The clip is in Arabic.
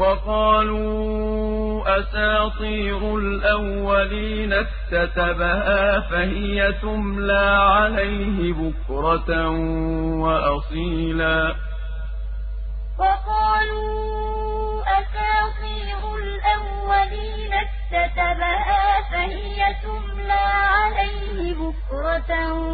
وقالوا أساطير الأولين اكتتبها فهي تملى عليه بكرة وأصيلا. وقالوا أساطير الأولين اكتتبها فهي تملى عليه بكرة وأصيلا